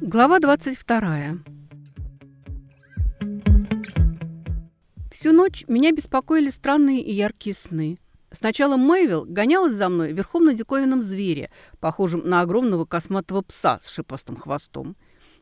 Глава 22. Всю ночь меня беспокоили странные и яркие сны. Сначала Мэйвилл гонялась за мной верхом на диковинном звере, похожем на огромного косматого пса с шипастым хвостом.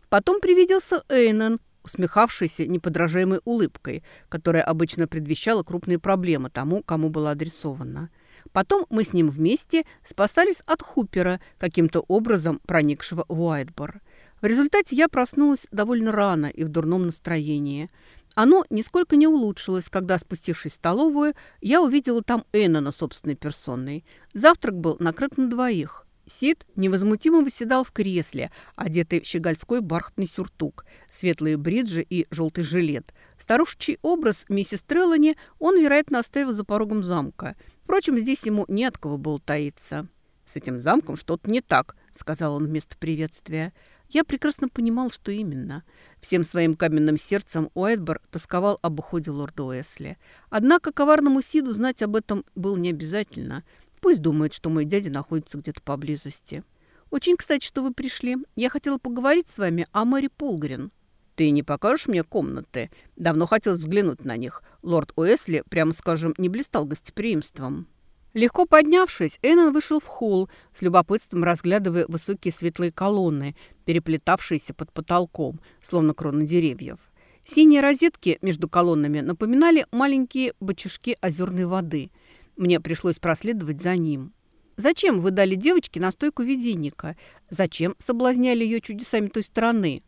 Потом привиделся Эйнон, усмехавшийся неподражаемой улыбкой, которая обычно предвещала крупные проблемы тому, кому была адресована. Потом мы с ним вместе спасались от Хупера, каким-то образом проникшего в Уайтбор. В результате я проснулась довольно рано и в дурном настроении. Оно нисколько не улучшилось, когда, спустившись в столовую, я увидела там Эннона собственной персоной. Завтрак был накрыт на двоих. Сид невозмутимо выседал в кресле, одетый в щегольской бархатный сюртук, светлые бриджи и желтый жилет. Старушечий образ миссис Треллани он, вероятно, оставил за порогом замка. Впрочем, здесь ему не от кого было таиться. «С этим замком что-то не так», — сказал он вместо приветствия. Я прекрасно понимал, что именно. Всем своим каменным сердцем Уайтбор тосковал об уходе лорда Уэсли. Однако коварному Сиду знать об этом было не обязательно. Пусть думает, что мой дядя находится где-то поблизости. «Очень кстати, что вы пришли. Я хотела поговорить с вами о Мэри Полгрен». «Ты не покажешь мне комнаты? Давно хотел взглянуть на них. Лорд Уэсли, прямо скажем, не блистал гостеприимством». Легко поднявшись, Эннон вышел в холл, с любопытством разглядывая высокие светлые колонны, переплетавшиеся под потолком, словно кроны деревьев. Синие розетки между колоннами напоминали маленькие бочишки озерной воды. Мне пришлось проследовать за ним. Зачем вы дали девочке настойку виденника? Зачем соблазняли ее чудесами той стороны?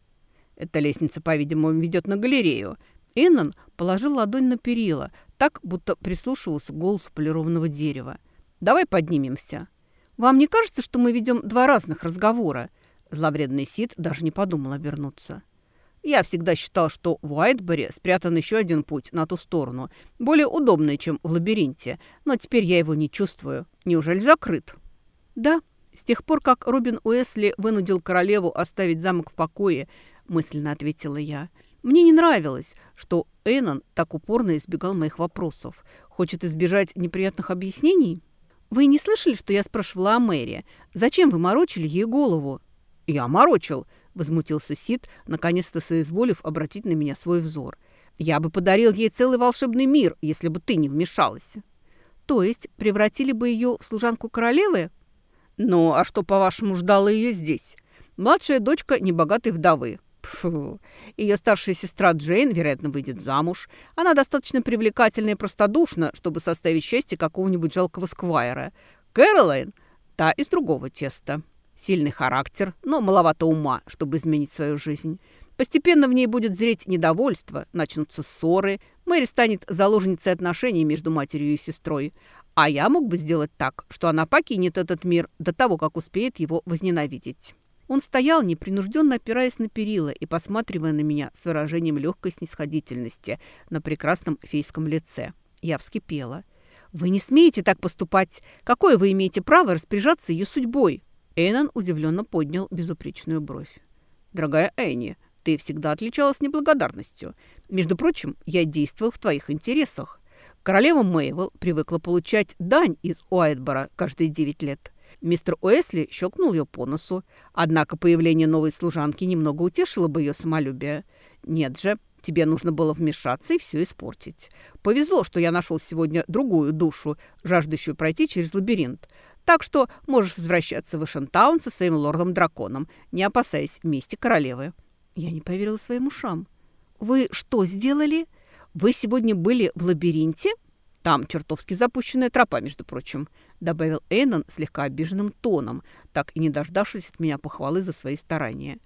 Эта лестница, по-видимому, ведет на галерею. Эннон положил ладонь на перила, так, будто прислушивался к голосу полированного дерева. «Давай поднимемся». «Вам не кажется, что мы ведем два разных разговора?» Зловредный Сид даже не подумал обернуться. «Я всегда считал, что в Уайтборе спрятан еще один путь на ту сторону, более удобный, чем в лабиринте, но теперь я его не чувствую. Неужели закрыт?» «Да, с тех пор, как Робин Уэсли вынудил королеву оставить замок в покое», мысленно ответила я – мне не нравилось, что Эннон так упорно избегал моих вопросов. Хочет избежать неприятных объяснений? Вы не слышали, что я спрашивала о Мэри? Зачем вы морочили ей голову? Я морочил, возмутился Сид, наконец-то соизволив обратить на меня свой взор. Я бы подарил ей целый волшебный мир, если бы ты не вмешалась. То есть превратили бы ее в служанку королевы? Ну, а что, по-вашему, ждало ее здесь? Младшая дочка небогатой вдовы. Фу. Ее старшая сестра Джейн, вероятно, выйдет замуж. Она достаточно привлекательна и простодушна, чтобы составить счастье какого-нибудь жалкого сквайра. Кэролайн – та из другого теста. Сильный характер, но маловато ума, чтобы изменить свою жизнь. Постепенно в ней будет зреть недовольство, начнутся ссоры. Мэри станет заложницей отношений между матерью и сестрой. А я мог бы сделать так, что она покинет этот мир до того, как успеет его возненавидеть. Он стоял, непринужденно опираясь на перила и посматривая на меня с выражением легкой снисходительности на прекрасном фейском лице. Я вскипела. «Вы не смеете так поступать! Какое вы имеете право распоряжаться ее судьбой?» Эйнон удивленно поднял безупречную бровь. «Дорогая Энни, ты всегда отличалась неблагодарностью. Между прочим, я действовал в твоих интересах. Королева Мейвел привыкла получать дань из Уайтбора каждые девять лет. Мистер Уэсли щелкнул ее по носу. Однако появление новой служанки немного утешило бы ее самолюбие. Нет же, тебе нужно было вмешаться и все испортить. Повезло, что я нашел сегодня другую душу, жаждущую пройти через лабиринт. Так что можешь возвращаться в Эшентаун со своим лордом-драконом, не опасаясь мести королевы». Я не поверила своим ушам. «Вы что сделали? Вы сегодня были в лабиринте?» «Там чертовски запущенная тропа, между прочим», – добавил Эйнон слегка обиженным тоном, так и не дождавшись от меня похвалы за свои старания.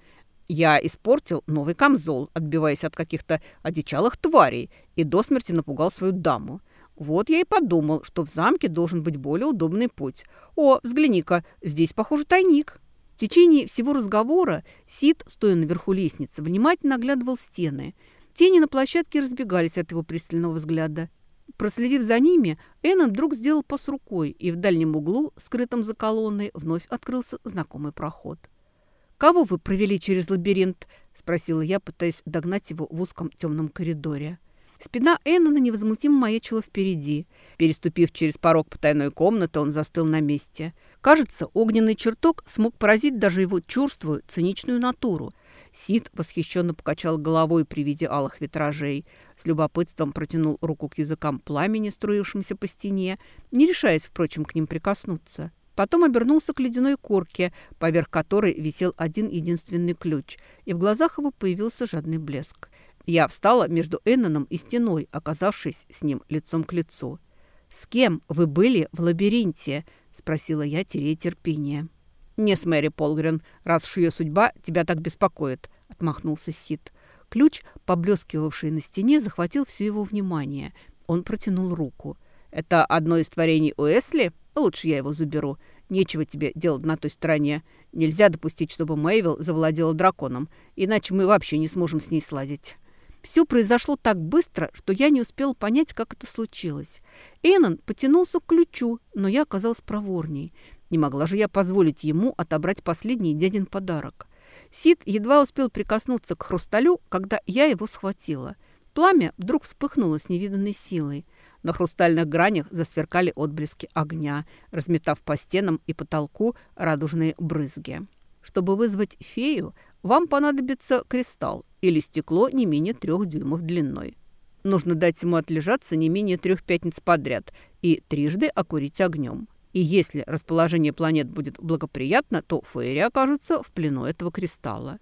«Я испортил новый камзол, отбиваясь от каких-то одичалых тварей, и до смерти напугал свою даму. Вот я и подумал, что в замке должен быть более удобный путь. О, взгляни-ка, здесь, похоже, тайник». В течение всего разговора Сид, стоя наверху лестницы, внимательно оглядывал стены. Тени на площадке разбегались от его пристального взгляда. Проследив за ними, Эннон вдруг сделал пас рукой, и в дальнем углу, скрытом за колонной, вновь открылся знакомый проход. «Кого вы провели через лабиринт?» – спросила я, пытаясь догнать его в узком темном коридоре. Спина Эннона невозмутимо маячила впереди. Переступив через порог потайной комнаты, он застыл на месте. Кажется, огненный чертог смог поразить даже его чувствую, циничную натуру. Сид восхищенно покачал головой при виде алых витражей. С любопытством протянул руку к языкам пламени, струившимся по стене, не решаясь, впрочем, к ним прикоснуться. Потом обернулся к ледяной корке, поверх которой висел один единственный ключ, и в глазах его появился жадный блеск. Я встала между Энноном и стеной, оказавшись с ним лицом к лицу. «С кем вы были в лабиринте?» – спросила я, теряя терпение. «Не с Мэри Полгрен, раз уж ее судьба тебя так беспокоит», – отмахнулся Сид. Ключ, поблескивавший на стене, захватил все его внимание. Он протянул руку. «Это одно из творений Уэсли? Лучше я его заберу. Нечего тебе делать на той стороне. Нельзя допустить, чтобы Мэйвилл завладела драконом, иначе мы вообще не сможем с ней сладить». Все произошло так быстро, что я не успела понять, как это случилось. Эннон потянулся к ключу, но я оказалась проворней. Не могла же я позволить ему отобрать последний дядин подарок. Сид едва успел прикоснуться к хрусталю, когда я его схватила. Пламя вдруг вспыхнуло с невиданной силой. На хрустальных гранях засверкали отблески огня, разметав по стенам и потолку радужные брызги. Чтобы вызвать фею, вам понадобится кристалл или стекло не менее трех дюймов длиной. Нужно дать ему отлежаться не менее трех пятниц подряд и трижды окурить огнем. И если расположение планет будет благоприятно, то Фейри окажутся в плену этого кристалла.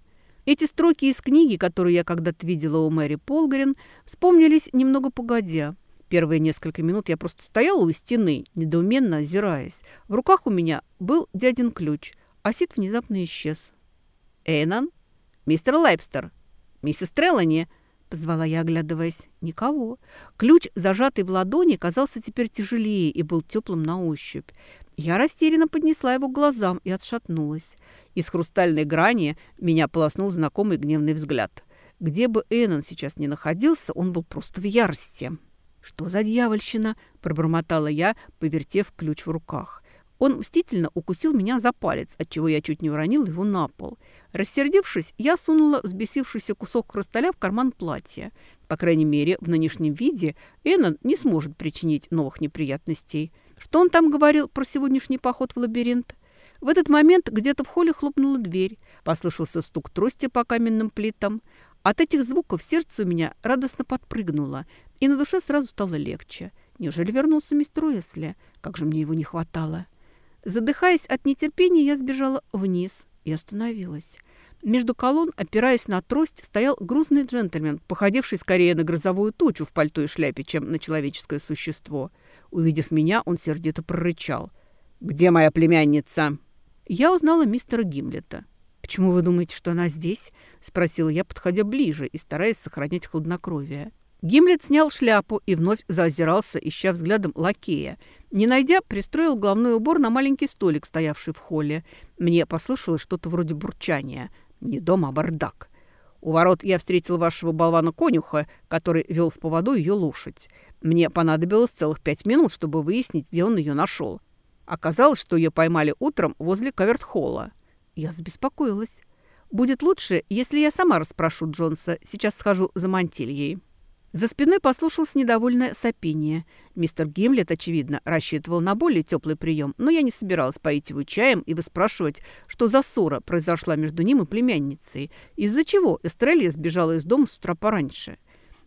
Эти строки из книги, которую я когда-то видела у Мэри Полгарин, вспомнились немного погодя. Первые несколько минут я просто стояла у стены, недоуменно озираясь. В руках у меня был дядин ключ, а Сид внезапно исчез. «Эйнан? Мистер Лайпстер? Миссис Треллани?» Позвала я, оглядываясь. Никого. Ключ, зажатый в ладони, казался теперь тяжелее и был теплым на ощупь. Я растерянно поднесла его к глазам и отшатнулась. Из хрустальной грани меня полоснул знакомый гневный взгляд. Где бы Эннон сейчас ни находился, он был просто в ярости. «Что за дьявольщина?» – пробормотала я, повертев ключ в руках. Он мстительно укусил меня за палец, отчего я чуть не уронил его на пол. Рассердившись, я сунула взбесившийся кусок хрусталя в карман платья. По крайней мере, в нынешнем виде Эннон не сможет причинить новых неприятностей. Что он там говорил про сегодняшний поход в лабиринт? В этот момент где-то в холле хлопнула дверь. Послышался стук трости по каменным плитам. От этих звуков сердце у меня радостно подпрыгнуло, и на душе сразу стало легче. Неужели вернулся мистер Уэсли? Как же мне его не хватало. Задыхаясь от нетерпения, я сбежала вниз и остановилась. Между колонн, опираясь на трость, стоял грузный джентльмен, походивший скорее на грозовую тучу в пальто и шляпе, чем на человеческое существо. Увидев меня, он сердито прорычал. «Где моя племянница?» Я узнала мистера Гимлета. «Почему вы думаете, что она здесь?» – спросила я, подходя ближе и стараясь сохранять хладнокровие. Гимлет снял шляпу и вновь заозирался, ища взглядом лакея, не найдя, пристроил головной убор на маленький столик, стоявший в холле. Мне послышалось что-то вроде бурчания. Не дом, а бардак. У ворот я встретил вашего болвана-конюха, который вел в поводу ее лошадь. Мне понадобилось целых пять минут, чтобы выяснить, где он ее нашел. Оказалось, что ее поймали утром возле Каверт-холла. Я забеспокоилась. Будет лучше, если я сама расспрошу Джонса. Сейчас схожу за мантильей. За спиной послушалось недовольное сопение. Мистер Гимлет, очевидно, рассчитывал на более теплый прием, но я не собиралась поить его чаем и выспрашивать, что за ссора произошла между ним и племянницей, из-за чего Эстрелия сбежала из дома с утра пораньше.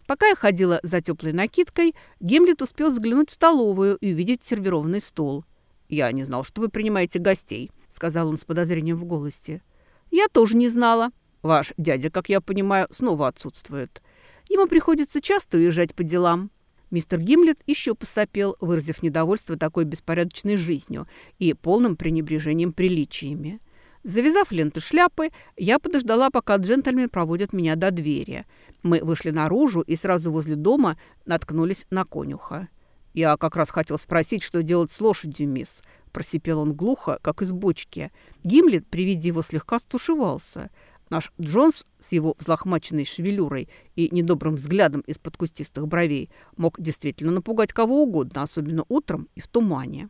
Пока я ходила за теплой накидкой, Гимлет успел взглянуть в столовую и увидеть сервированный стол. «Я не знал, что вы принимаете гостей», — сказал он с подозрением в голосе. «Я тоже не знала. Ваш дядя, как я понимаю, снова отсутствует». Ему приходится часто уезжать по делам. Мистер Гимлет еще посопел, выразив недовольство такой беспорядочной жизнью и полным пренебрежением приличиями. Завязав ленты шляпы, я подождала, пока джентльмен проводит меня до двери. Мы вышли наружу и сразу возле дома наткнулись на конюха. «Я как раз хотел спросить, что делать с лошадью, мисс», – просипел он глухо, как из бочки. Гимлет при виде его слегка стушевался – Наш Джонс с его взлохмаченной шевелюрой и недобрым взглядом из-под кустистых бровей мог действительно напугать кого угодно, особенно утром и в тумане.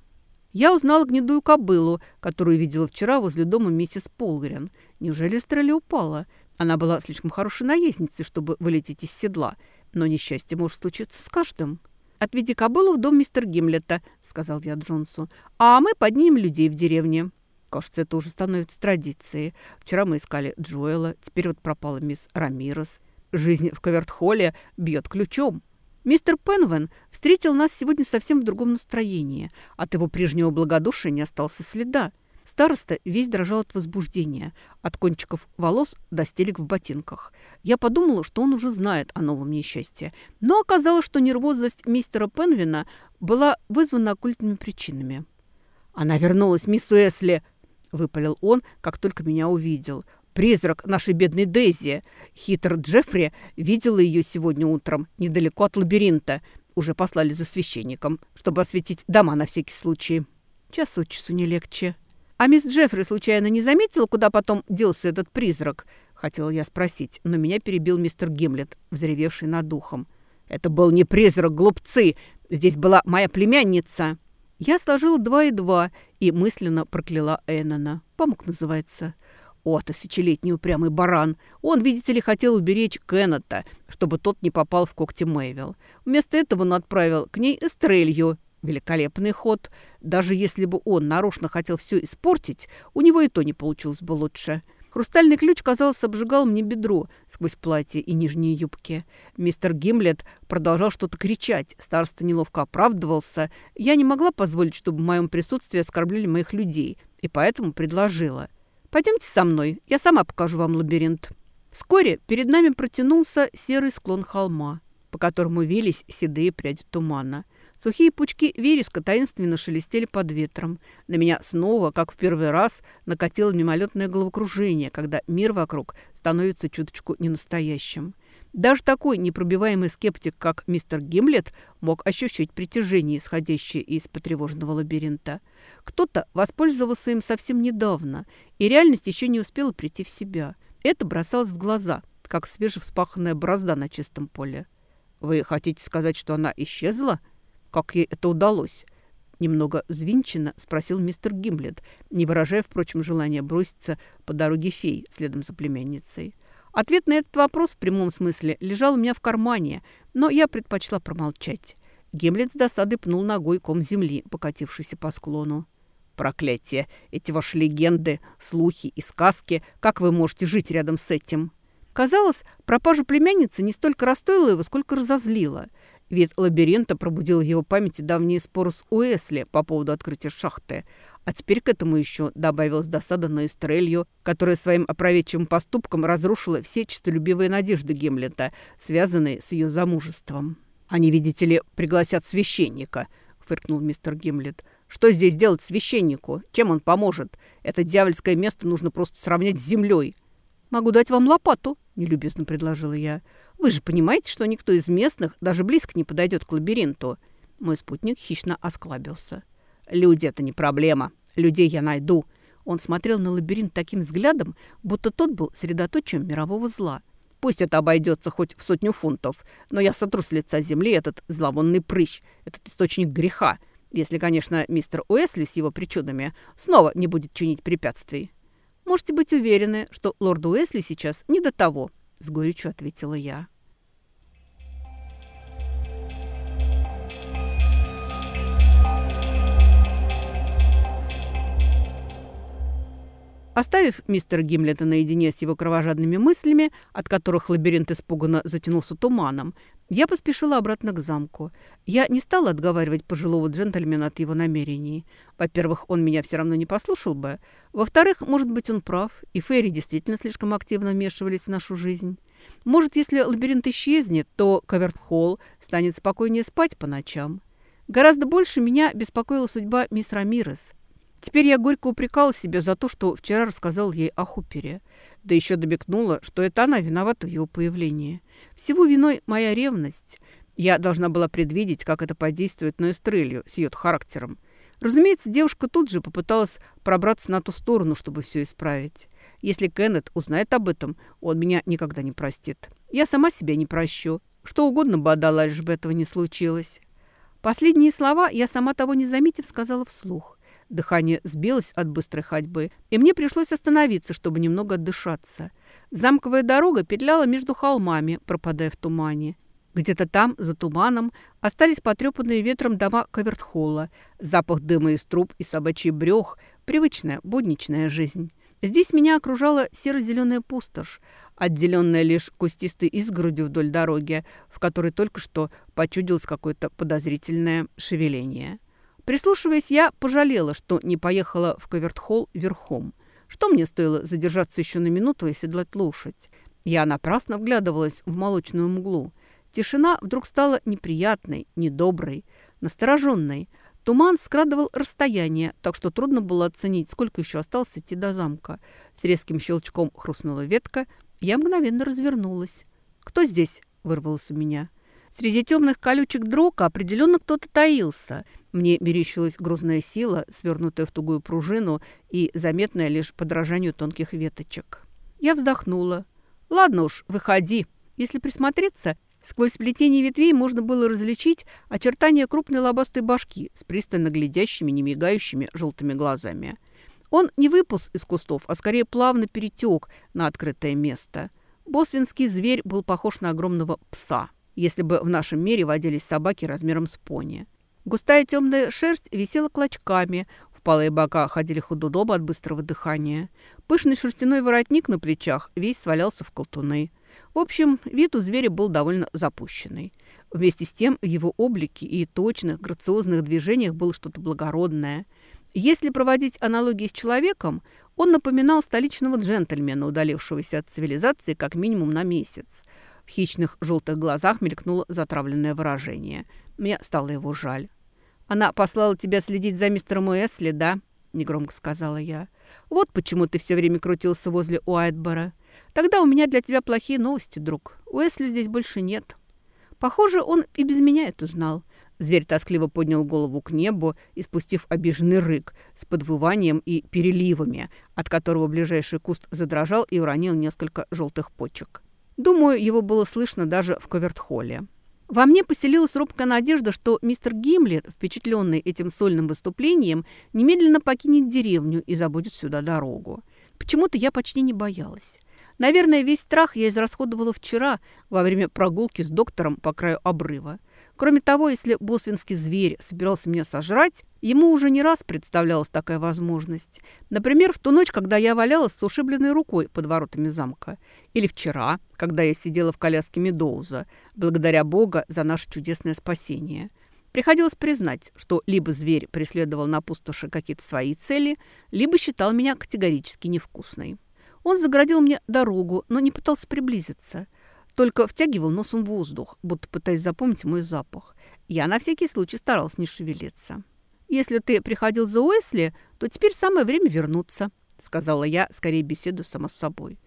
Я узнала гнедую кобылу, которую видела вчера возле дома миссис Полгрен. Неужели Эстрелли упала? Она была слишком хорошей наездницей, чтобы вылететь из седла, но несчастье может случиться с каждым. «Отведи кобылу в дом мистера Гимлета», — сказал я Джонсу, «а мы поднимем людей в деревне». Кажется, это уже становится традицией. Вчера мы искали Джоэла, теперь вот пропала мисс Рамирес. Жизнь в Каверт-холле бьет ключом. Мистер Пенвен встретил нас сегодня совсем в другом настроении. От его прежнего благодушия не осталось следа. Староста весь дрожал от возбуждения, от кончиков волос до стелек в ботинках. Я подумала, что он уже знает о новом несчастье. Но оказалось, что нервозность мистера Пенвина была вызвана оккультными причинами. «Она вернулась, мисс Уэсли!» – выпалил он, как только меня увидел. «Призрак нашей бедной Дейзи! Хитр Джеффри видела ее сегодня утром, недалеко от лабиринта. Уже послали за священником, чтобы осветить дома на всякий случай. Час от часу не легче». «А мисс Джеффри случайно не заметила, куда потом делся этот призрак?» Хотела я спросить, но меня перебил мистер Гимлет, взревевший над духом. «Это был не призрак, глупцы! Здесь была моя племянница!» Я сложила два и два и мысленно прокляла Эннона. Помог называется. О, тысячелетний упрямый баран! Он, видите ли, хотел уберечь Кеннета, чтобы тот не попал в когти Мэйвилл. Вместо этого он отправил к ней Эстрелью, Великолепный ход. Даже если бы он нарочно хотел все испортить, у него и то не получилось бы лучше. Хрустальный ключ, казалось, обжигал мне бедро сквозь платье и нижние юбки. Мистер Гимлет продолжал что-то кричать. Староста неловко оправдывался. Я не могла позволить, чтобы в моем присутствии оскорбляли моих людей, и поэтому предложила. «Пойдемте со мной, я сама покажу вам лабиринт». Вскоре перед нами протянулся серый склон холма, по которому вились седые пряди тумана. Сухие пучки вереска таинственно шелестели под ветром. На меня снова, как в первый раз, накатило мимолетное головокружение, когда мир вокруг становится чуточку ненастоящим. Даже такой непробиваемый скептик, как мистер Гимлет, мог ощущать притяжение, исходящее из потревоженного лабиринта. Кто-то воспользовался им совсем недавно, и реальность еще не успела прийти в себя. Это бросалось в глаза, как свежевспаханная борозда на чистом поле. «Вы хотите сказать, что она исчезла?» Как ей это удалось? Немного взвинченно спросил мистер Гимлет, не выражая, впрочем, желания броситься по дороге фей следом за племянницей. Ответ на этот вопрос в прямом смысле лежал у меня в кармане, но я предпочла промолчать. Гимлет с досадой пнул ногой ком земли, покатившийся по склону. «Проклятие! Эти ваши легенды, слухи и сказки! Как вы можете жить рядом с этим?» Казалось, пропажа племянницы не столько расстроила его, сколько разозлила – Вид лабиринта пробудил в его памяти давние споры с Уэсли по поводу открытия шахты. А теперь к этому еще добавилась досада на Эстрелью, которая своим опроветчивым поступком разрушила все честолюбивые надежды Гемлета, связанные с ее замужеством. «Они, видите ли, пригласят священника», — фыркнул мистер Гимлет. «Что здесь делать священнику? Чем он поможет? Это дьявольское место нужно просто сравнять с землей». «Могу дать вам лопату», — нелюбезно предложила я. Вы же понимаете, что никто из местных даже близко не подойдет к лабиринту. Мой спутник хищно осклабился. Люди – это не проблема. Людей я найду. Он смотрел на лабиринт таким взглядом, будто тот был средоточием мирового зла. Пусть это обойдется хоть в сотню фунтов, но я сотру с лица земли этот зловонный прыщ, этот источник греха, если, конечно, мистер Уэсли с его причудами снова не будет чинить препятствий. Можете быть уверены, что лорду Уэсли сейчас не до того – с горечью ответила я. Оставив мистера Гимлета наедине с его кровожадными мыслями, от которых лабиринт испуганно затянулся туманом, я поспешила обратно к замку. Я не стала отговаривать пожилого джентльмена от его намерений. Во-первых, он меня все равно не послушал бы. Во-вторых, может быть, он прав, и Фейри действительно слишком активно вмешивались в нашу жизнь. Может, если лабиринт исчезнет, то Каверт-Холл станет спокойнее спать по ночам. Гораздо больше меня беспокоила судьба мисс Рамирес – Теперь я горько упрекала себя за то, что вчера рассказал ей о Хупере. Да еще добекнула, что это она виновата в его появлении. Всего виной моя ревность. Я должна была предвидеть, как это подействует на Эстрелью с ее характером. Разумеется, девушка тут же попыталась пробраться на ту сторону, чтобы все исправить. Если Кеннет узнает об этом, он меня никогда не простит. Я сама себя не прощу. Что угодно бы отдала, лишь бы этого не случилось. Последние слова я сама того не заметив сказала вслух. Дыхание сбилось от быстрой ходьбы, и мне пришлось остановиться, чтобы немного отдышаться. Замковая дорога петляла между холмами, пропадая в тумане. Где-то там, за туманом, остались потрепанные ветром дома Кавертхолла, запах дыма из труб и собачий брех, привычная будничная жизнь. Здесь меня окружала серо-зеленая пустошь, отделенная лишь кустистой изгородью вдоль дороги, в которой только что почудилось какое-то подозрительное шевеление. Прислушиваясь, я пожалела, что не поехала в Кавертхолл верхом. Что мне стоило задержаться еще на минуту и седлать лошадь? Я напрасно вглядывалась в молочную мглу – Тишина вдруг стала неприятной, недоброй, настороженной. Туман скрадывал расстояние, так что трудно было оценить, сколько еще осталось идти до замка. С резким щелчком хрустнула ветка, я мгновенно развернулась. «Кто здесь?» – вырвалось у меня. Среди темных колючек дрока определенно кто-то таился. Мне мерещилась грузная сила, свернутая в тугую пружину и заметная лишь подражанию тонких веточек. Я вздохнула. «Ладно уж, выходи. Если присмотреться, Сквозь сплетение ветвей можно было различить очертания крупной лобастой башки с пристально глядящими, не мигающими желтыми глазами. Он не выполз из кустов, а скорее плавно перетек на открытое место. Босвинский зверь был похож на огромного пса, если бы в нашем мире водились собаки размером с пони. Густая темная шерсть висела клочками, впалые бока ходили худодом от быстрого дыхания. Пышный шерстяной воротник на плечах весь свалялся в колтуны. В общем, вид у зверя был довольно запущенный. Вместе с тем в его облике и точных, грациозных движениях было что-то благородное. Если проводить аналогии с человеком, он напоминал столичного джентльмена, удалившегося от цивилизации как минимум на месяц. В хищных желтых глазах мелькнуло затравленное выражение. Мне стало его жаль. «Она послала тебя следить за мистером Уэсли, да?» – негромко сказала я. «Вот почему ты все время крутился возле Уайтбора. Тогда у меня для тебя плохие новости, друг. Уэсли здесь больше нет. Похоже, он и без меня это знал. Зверь тоскливо поднял голову к небу, испустив обиженный рык с подвыванием и переливами, от которого ближайший куст задрожал и уронил несколько желтых почек. Думаю, его было слышно даже в Ковертхолле. Во мне поселилась робкая надежда, что мистер Гимлет, впечатленный этим сольным выступлением, немедленно покинет деревню и забудет сюда дорогу. Почему-то я почти не боялась. Наверное, весь страх я израсходовала вчера во время прогулки с доктором по краю обрыва. Кроме того, если босвинский зверь собирался меня сожрать, ему уже не раз представлялась такая возможность. Например, в ту ночь, когда я валялась с ушибленной рукой под воротами замка. Или вчера, когда я сидела в коляске Медоуза, благодаря Бога за наше чудесное спасение. Приходилось признать, что либо зверь преследовал на пустоши какие-то свои цели, либо считал меня категорически невкусной. Он загородил мне дорогу, но не пытался приблизиться. Только втягивал носом воздух, будто пытаясь запомнить мой запах. Я на всякий случай старалась не шевелиться. «Если ты приходил за Уэсли, то теперь самое время вернуться», сказала я, скорее беседу сама с собой.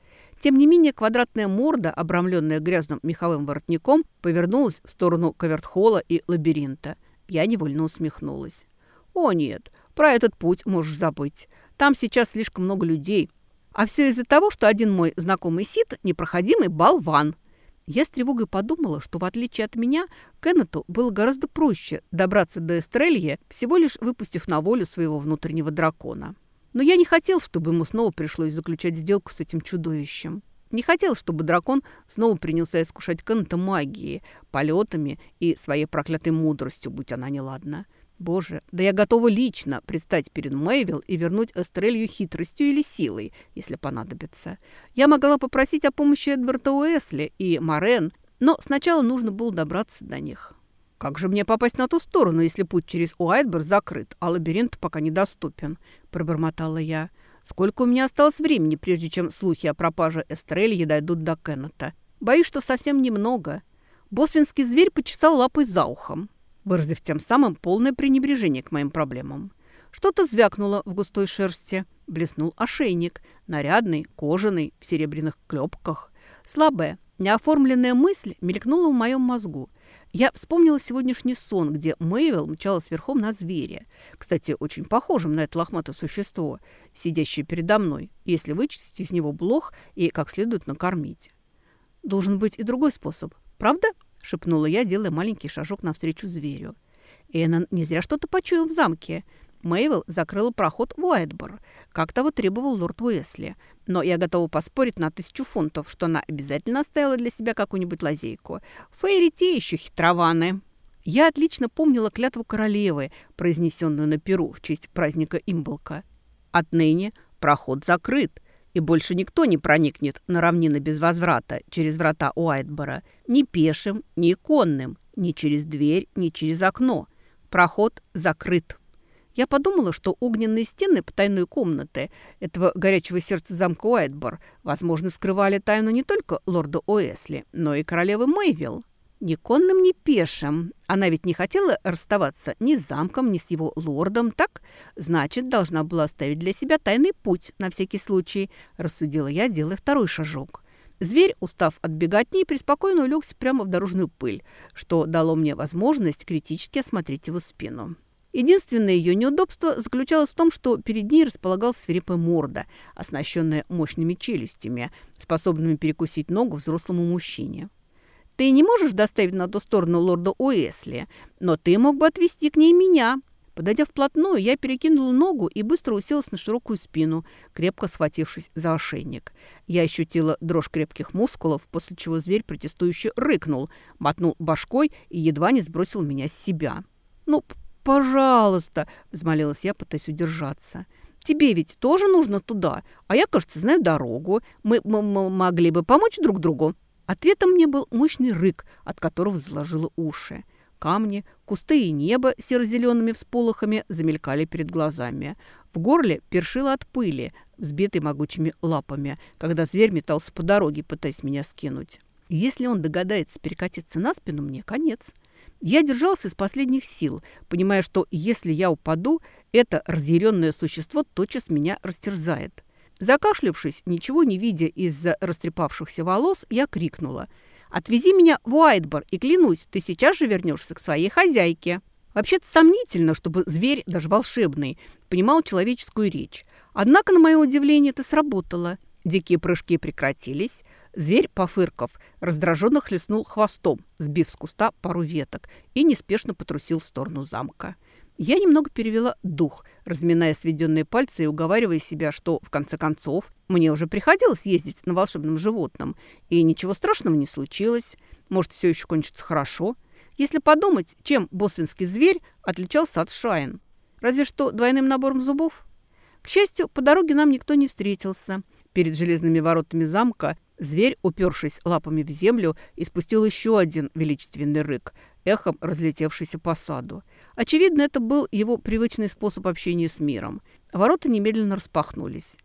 Тем не менее, квадратная морда, обрамленная грязным меховым воротником, повернулась в сторону Кавертхола и лабиринта. Я невольно усмехнулась. «О нет, про этот путь можешь забыть. Там сейчас слишком много людей, а все из-за того, что один мой знакомый Сид – непроходимый болван. Я с тревогой подумала, что в отличие от меня, Кеннету было гораздо проще добраться до Эстрелья, всего лишь выпустив на волю своего внутреннего дракона. Но я не хотел, чтобы ему снова пришлось заключать сделку с этим чудовищем. Не хотел, чтобы дракон снова принялся искушать Кеннета магией, полетами и своей проклятой мудростью, будь она неладна. Боже, да я готова лично предстать перед Мэйвилл и вернуть Эстрелью хитростью или силой, если понадобится. Я могла попросить о помощи Эдварда Уэсли и Морен, но сначала нужно было добраться до них. «Как же мне попасть на ту сторону, если путь через Уайтбер закрыт, а лабиринт пока недоступен?» – пробормотала я. «Сколько у меня осталось времени, прежде чем слухи о пропаже Эстрельи дойдут до Кеннета? Боюсь, что совсем немного». Босвинский зверь почесал лапой за ухом выразив тем самым полное пренебрежение к моим проблемам. Что-то звякнуло в густой шерсти. Блеснул ошейник, нарядный, кожаный, в серебряных клепках. Слабая, неоформленная мысль мелькнула в моем мозгу. Я вспомнила сегодняшний сон, где Мэйвилл мчалась верхом на звере. Кстати, очень похожим на это лохматое существо, сидящее передо мной, если вычистить из него блох и как следует накормить. Должен быть и другой способ, правда? Шепнула я, делая маленький шажок навстречу зверю. Эннон не зря что-то почуял в замке. Мэйвелл закрыла проход в Уайтбор, как того требовал лорд Уэсли. Но я готова поспорить на тысячу фунтов, что она обязательно оставила для себя какую-нибудь лазейку. Фейри те еще хитрованы. Я отлично помнила клятву королевы, произнесенную на Перу в честь праздника Имблка. Отныне проход закрыт, и больше никто не проникнет на равнины без возврата через врата Уайтбора ни пешим, ни конным, ни через дверь, ни через окно. Проход закрыт. Я подумала, что огненные стены потайной комнаты этого горячего сердца замка Уайтбор, возможно, скрывали тайну не только лорда Уэсли, но и королевы Мэйвилл. Ни конным, ни пешим. Она ведь не хотела расставаться ни с замком, ни с его лордом, так? Значит, должна была оставить для себя тайный путь на всякий случай, рассудила я, делая второй шажок. Зверь, устав от беготни, преспокойно улегся прямо в дорожную пыль, что дало мне возможность критически осмотреть его спину. Единственное ее неудобство заключалось в том, что перед ней располагалась свирепая морда, оснащенная мощными челюстями, способными перекусить ногу взрослому мужчине. Ты не можешь доставить на ту сторону лорда Уэсли, но ты мог бы отвезти к ней меня». Подойдя вплотную, я перекинула ногу и быстро уселась на широкую спину, крепко схватившись за ошейник. Я ощутила дрожь крепких мускулов, после чего зверь протестующе рыкнул, мотнул башкой и едва не сбросил меня с себя. «Ну, пожалуйста!» – взмолилась я, пытаясь удержаться. «Тебе ведь тоже нужно туда, а я, кажется, знаю дорогу. Мы, могли бы помочь друг другу». Ответом мне был мощный рык, от которого заложило уши. Камни, кусты и небо серо-зелеными всполохами замелькали перед глазами. В горле першило от пыли, взбитой могучими лапами, когда зверь метался по дороге, пытаясь меня скинуть. Если он догадается перекатиться на спину, мне конец. Я держался из последних сил, понимая, что если я упаду, это разъяренное существо тотчас меня растерзает. Закашлявшись, ничего не видя из-за растрепавшихся волос, я крикнула. «Отвези меня в Уайтбор, и клянусь, ты сейчас же вернешься к своей хозяйке». Вообще-то сомнительно, чтобы зверь, даже волшебный, понимал человеческую речь. Однако, на мое удивление, это сработало. Дикие прыжки прекратились. Зверь, пофырков, раздраженно хлестнул хвостом, сбив с куста пару веток, и неспешно потрусил в сторону замка. Я немного перевела дух, разминая сведенные пальцы и уговаривая себя, что, в конце концов, мне уже приходилось ездить на волшебном животном, и ничего страшного не случилось. Может, все еще кончится хорошо. Если подумать, чем босвинский зверь отличался от шайн? Разве что двойным набором зубов? К счастью, по дороге нам никто не встретился. Перед железными воротами замка зверь, упершись лапами в землю, испустил еще один величественный рык, эхом разлетевшийся по саду. Очевидно, это был его привычный способ общения с миром. Ворота немедленно распахнулись.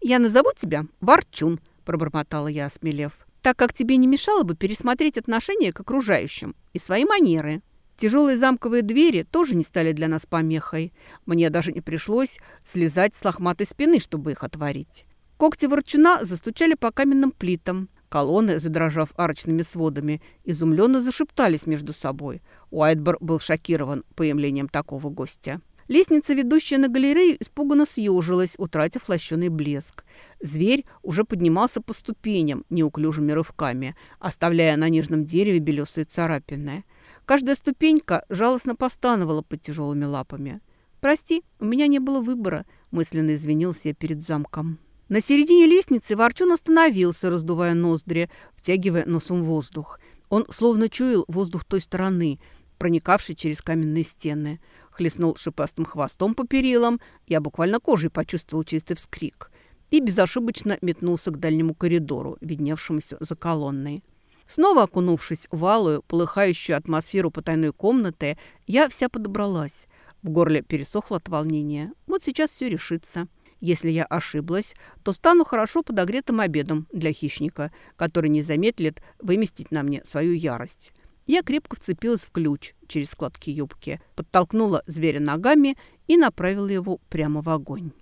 «Я назову тебя Ворчун», – пробормотала я, осмелев, «так как тебе не мешало бы пересмотреть отношение к окружающим и свои манеры». Тяжелые замковые двери тоже не стали для нас помехой. Мне даже не пришлось слезать с лохматой спины, чтобы их отворить. Когти ворчуна застучали по каменным плитам. Колонны, задрожав арочными сводами, изумленно зашептались между собой. Уайтбор был шокирован появлением такого гостя. Лестница, ведущая на галерею, испуганно съежилась, утратив лощеный блеск. Зверь уже поднимался по ступеням неуклюжими рывками, оставляя на нежном дереве белесые царапины. Каждая ступенька жалостно постановала под тяжелыми лапами. «Прости, у меня не было выбора», – мысленно извинился я перед замком. На середине лестницы Ворчун остановился, раздувая ноздри, втягивая носом воздух. Он словно чуял воздух той стороны, проникавший через каменные стены. Хлестнул шипастым хвостом по перилам. Я буквально кожей почувствовал чистый вскрик. И безошибочно метнулся к дальнему коридору, видневшемуся за колонной. Снова окунувшись в алую, полыхающую атмосферу потайной комнаты, я вся подобралась. В горле пересохло от волнения. Вот сейчас все решится. Если я ошиблась, то стану хорошо подогретым обедом для хищника, который не замедлит выместить на мне свою ярость. Я крепко вцепилась в ключ через складки юбки, подтолкнула зверя ногами и направила его прямо в огонь.